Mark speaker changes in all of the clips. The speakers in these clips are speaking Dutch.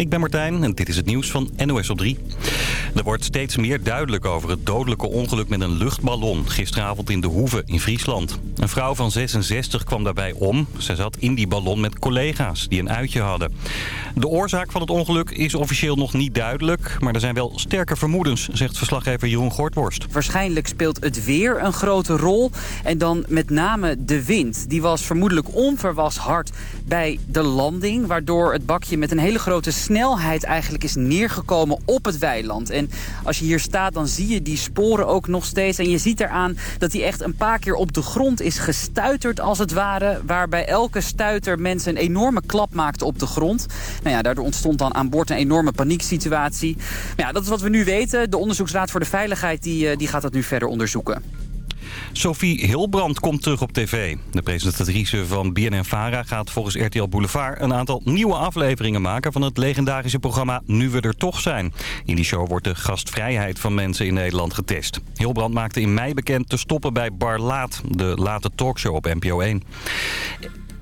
Speaker 1: ik ben Martijn en dit is het nieuws van NOS op 3. Er wordt steeds meer duidelijk over het dodelijke ongeluk met een luchtballon... gisteravond in de Hoeve in Friesland. Een vrouw van 66 kwam daarbij om. Zij zat in die ballon met collega's die een uitje hadden. De oorzaak van het ongeluk is officieel nog niet duidelijk... maar er zijn wel sterke vermoedens, zegt verslaggever Jeroen Gortworst.
Speaker 2: Waarschijnlijk speelt het weer een grote rol. En dan met name de wind. Die was vermoedelijk onverwas hard bij de landing... waardoor het bakje met een hele grote snelheid eigenlijk is neergekomen op het weiland. En als je hier staat, dan zie je die sporen ook nog steeds. En je ziet eraan dat hij echt een paar keer op de grond is gestuiterd als het ware. Waarbij elke stuiter mensen een enorme klap maakte op de grond. Nou ja, daardoor ontstond dan aan boord een enorme panieksituatie. Maar ja, dat is wat we nu weten. De Onderzoeksraad voor de Veiligheid die, eh, die gaat dat nu verder onderzoeken.
Speaker 1: Sophie Hilbrand komt terug op tv. De presentatrice van BNN-Vara gaat volgens RTL Boulevard... een aantal nieuwe afleveringen maken van het legendarische programma Nu We Er Toch Zijn. In die show wordt de gastvrijheid van mensen in Nederland getest. Hilbrand maakte in mei bekend te stoppen bij Bar Laat, de late talkshow op NPO 1.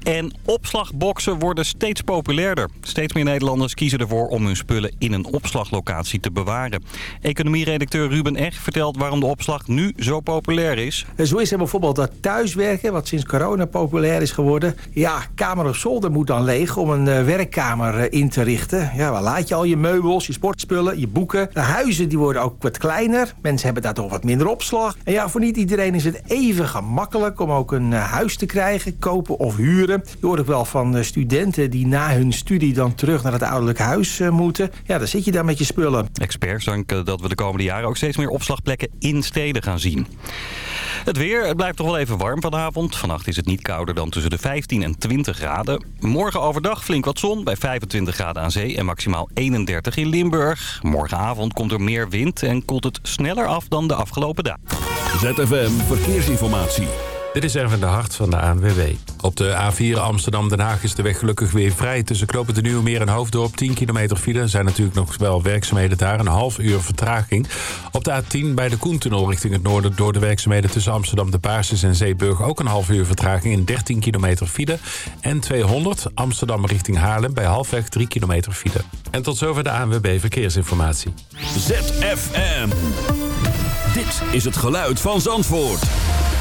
Speaker 1: En opslagboxen worden steeds populairder. Steeds meer Nederlanders kiezen ervoor om hun spullen in een opslaglocatie te bewaren. Economieredacteur Ruben Eg vertelt waarom de opslag nu zo populair is.
Speaker 3: Zo is er bijvoorbeeld dat thuiswerken, wat sinds corona populair is geworden. Ja, kamer of zolder moet dan leeg om een eh, werkkamer eh, in te richten. Ja, waar laat je al je meubels, je sportspullen, je boeken. De huizen die worden ook wat kleiner. Mensen hebben daar toch wat minder opslag. En ja, voor niet iedereen is het even gemakkelijk om ook een eh, huis te krijgen, kopen of huren. Je hoort ook wel van eh, studenten die na hun studie dan terug naar het ouderlijk huis eh, moeten. Ja, dan zit je daar met je spullen.
Speaker 1: Experts denken dat we de komende jaren ook steeds meer opslagplekken in steden gaan zien. Het weer, het blijft toch wel even warm vanavond. Vannacht is het niet kouder dan tussen de 15 en 20 graden. Morgen overdag flink wat zon bij 25 graden aan zee en maximaal 31 in Limburg. Morgenavond komt er meer wind en koelt het sneller af dan de afgelopen dagen.
Speaker 4: ZFM Verkeersinformatie.
Speaker 5: Dit is Erwin de Hart van de ANWB. Op de A4 Amsterdam-Den Haag is de weg gelukkig weer vrij. Tussen Knopen de Nieuwe Meer en Hoofddorp 10 kilometer file. Zijn natuurlijk nog wel werkzaamheden daar. Een half uur vertraging. Op de A10 bij de Koentunnel richting het noorden... door de werkzaamheden tussen Amsterdam de Baarsjes en Zeeburg... ook een half uur vertraging in 13 kilometer file. En 200 Amsterdam richting Haarlem bij halfweg 3 kilometer file. En tot zover de ANWB Verkeersinformatie.
Speaker 4: ZFM. Dit is het geluid van Zandvoort.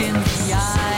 Speaker 6: in the
Speaker 7: eye.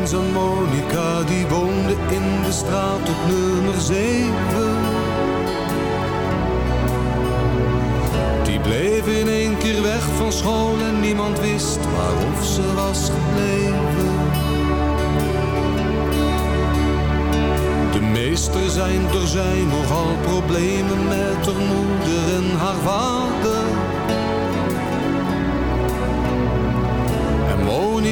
Speaker 8: eens Monica, die woonde in de straat op nummer 7. Die bleef in één keer weg van school en niemand wist waarof ze was gebleven. De meester zijn er zijn nogal problemen met haar moeder en haar vader.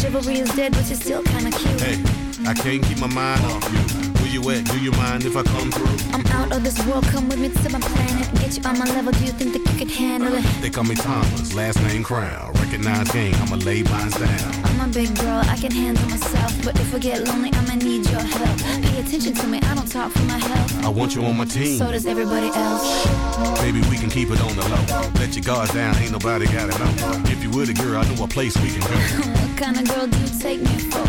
Speaker 6: Chivalry is dead, but you're still kinda cute.
Speaker 9: Hey, I can't keep my mind off you. Where you at? Do you mind if I come through?
Speaker 6: I'm out of this world, come with me to my planet. Get you on my level, do you think that you could handle it?
Speaker 9: They call me Thomas, last name Crown. Recognize game, I'ma lay mine down.
Speaker 6: I'm a big girl, I can handle myself. But if I get lonely, I'ma need your help. Pay attention to me, I don't talk for my health.
Speaker 9: I want you on my team.
Speaker 6: So does everybody else.
Speaker 9: Maybe we can keep it on the low. Let your guard down, ain't nobody got it know. If you were the girl, I know a place we can go.
Speaker 6: what kind of girl do you take me for?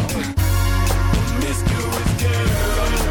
Speaker 10: Promiscuous girl,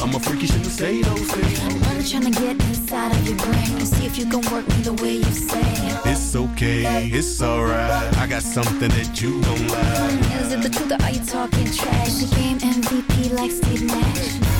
Speaker 9: I'm a freaky, shouldn't say those things.
Speaker 6: I'm trying to get inside of your brain and see if you can work me the way you say.
Speaker 9: It's okay, it's alright. I got something that you gon' like.
Speaker 6: Is it the truth or are you talking trash? The game MVP like Steve Nash.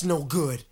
Speaker 11: Credit's no good.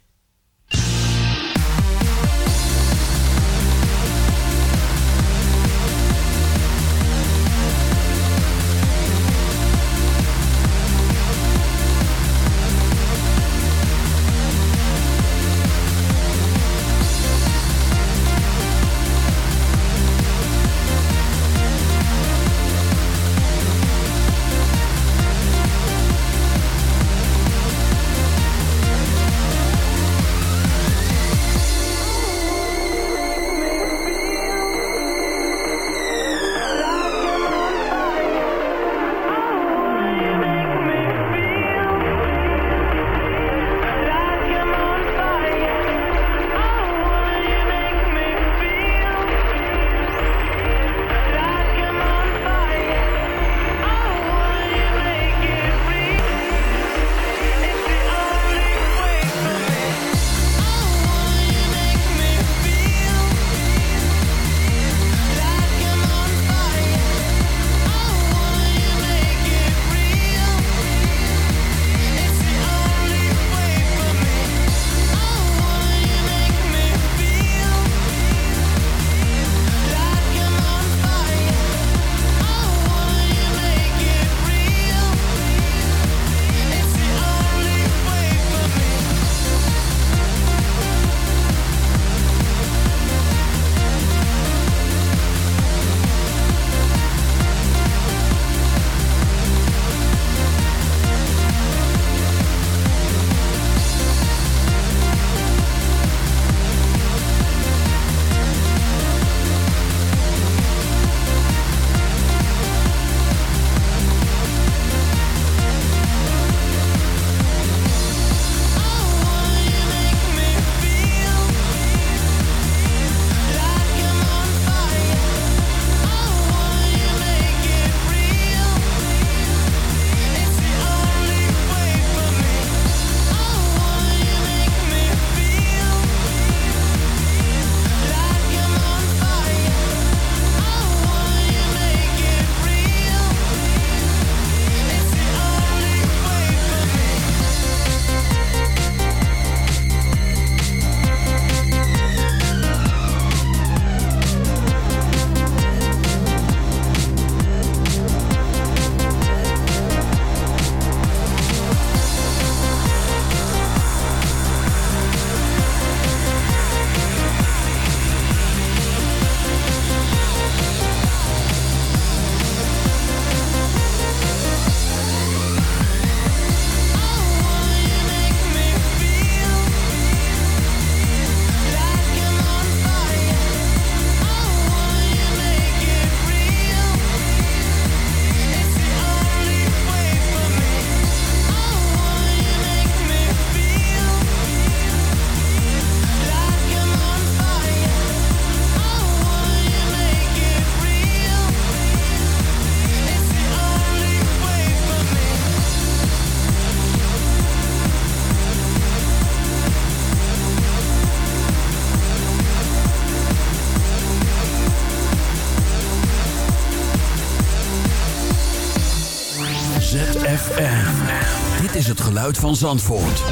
Speaker 7: Geluid van Zandvoort.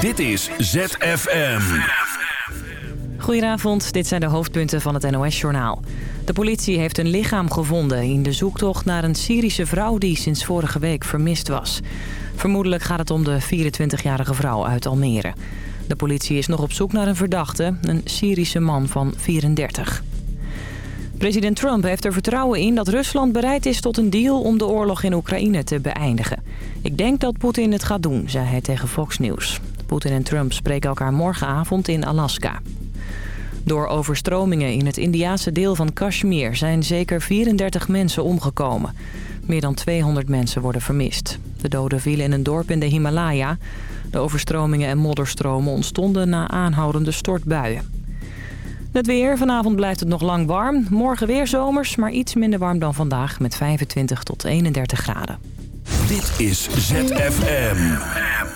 Speaker 7: Dit is ZFM.
Speaker 12: Goedenavond, dit zijn de hoofdpunten van het NOS-journaal. De politie heeft een lichaam gevonden in de zoektocht naar een Syrische vrouw die sinds vorige week vermist was. Vermoedelijk gaat het om de 24-jarige vrouw uit Almere. De politie is nog op zoek naar een verdachte, een Syrische man van 34. President Trump heeft er vertrouwen in dat Rusland bereid is tot een deal om de oorlog in Oekraïne te beëindigen. Ik denk dat Poetin het gaat doen, zei hij tegen Fox News. Poetin en Trump spreken elkaar morgenavond in Alaska. Door overstromingen in het Indiase deel van Kashmir zijn zeker 34 mensen omgekomen. Meer dan 200 mensen worden vermist. De doden vielen in een dorp in de Himalaya. De overstromingen en modderstromen ontstonden na aanhoudende stortbuien. Het weer. Vanavond blijft het nog lang warm. Morgen weer zomers, maar iets minder warm dan vandaag met 25 tot 31 graden.
Speaker 7: Dit is ZFM.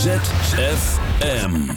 Speaker 7: ZFM.